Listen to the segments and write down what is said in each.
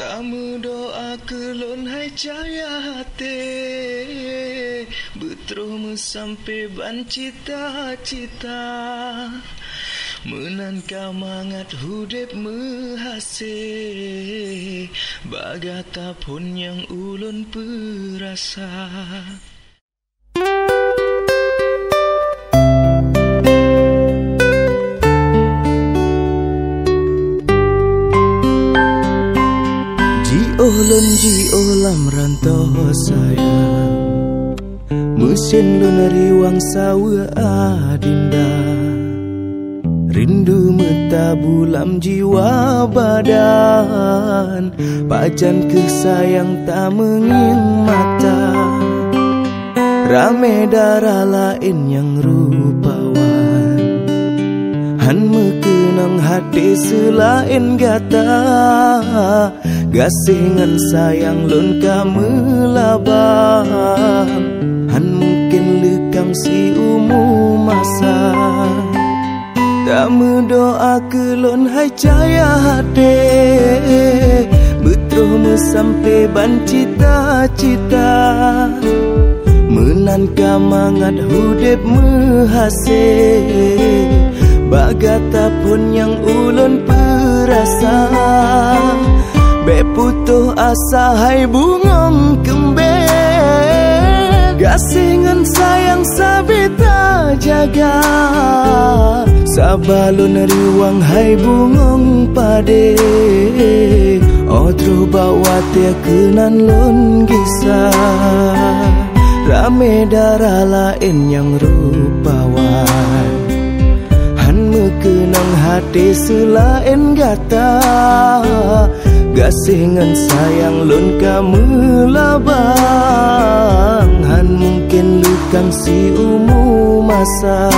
Tamu doa kelon hai cahaya hati. Beteruh sampai ban cita-cita Menan kamangat hudep mehase Bagata pun yang ulun perasa Ulun ji olam rantau sayang. Mesin lunari wang sawa adinda. Rindu meta bulam jiwa badan. Pajan kesayang tak menging mata. Rame darah lain yang rupawan. Han mekenang hati selain gata Gasingan sayang lun kamu labang Han mungkin lekang si umu masa. Tak doa kelon hai caya hati. Betul sampai ban cita-cita. Menan kamangat hudep mehasih Bagata pun yang ulun perasa Putuh asa hai bungong kembe Gasingan sayang sabita jaga. Sabalun riwang hai bungong pade. Otro bawa tia kenan lon gisa. Rame darah lain yang rupawan. Han mekenang hati selain gata Gasingan sayang lun kamu labang Han mungkin lukang si umu masa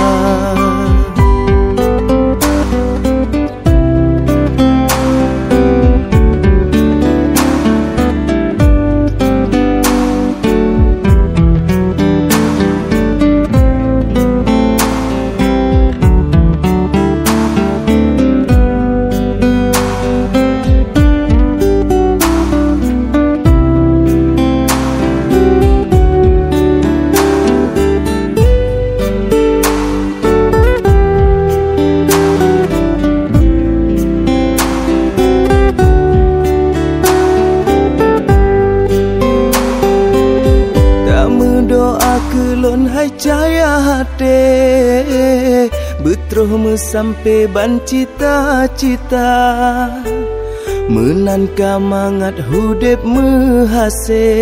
Betroh sampai ban cita-cita Menan kamangat hudep mehase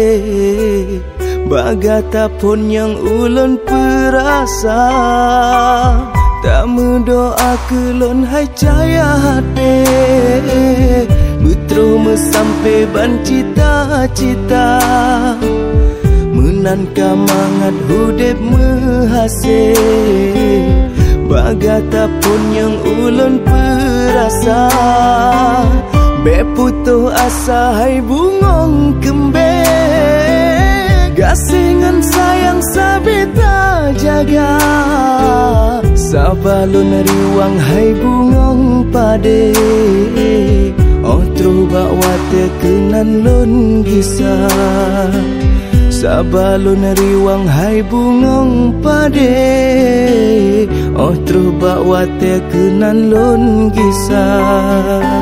Bagata pun yang ulun perasa. Tak doa kelon hai cahaya hati. Betroh sampai ban cita-cita Menan kamangat hudep mehase Bagata pun yang ulun perasa. Be putuh asa hai bungong kembe Gasingan sayang sabita jaga. Sabalun riwang hai bungong pade. Otro bawa tekenan lon gisah Sabalun riwang hai bungong pade. Oh terbak wate kenan lon gisah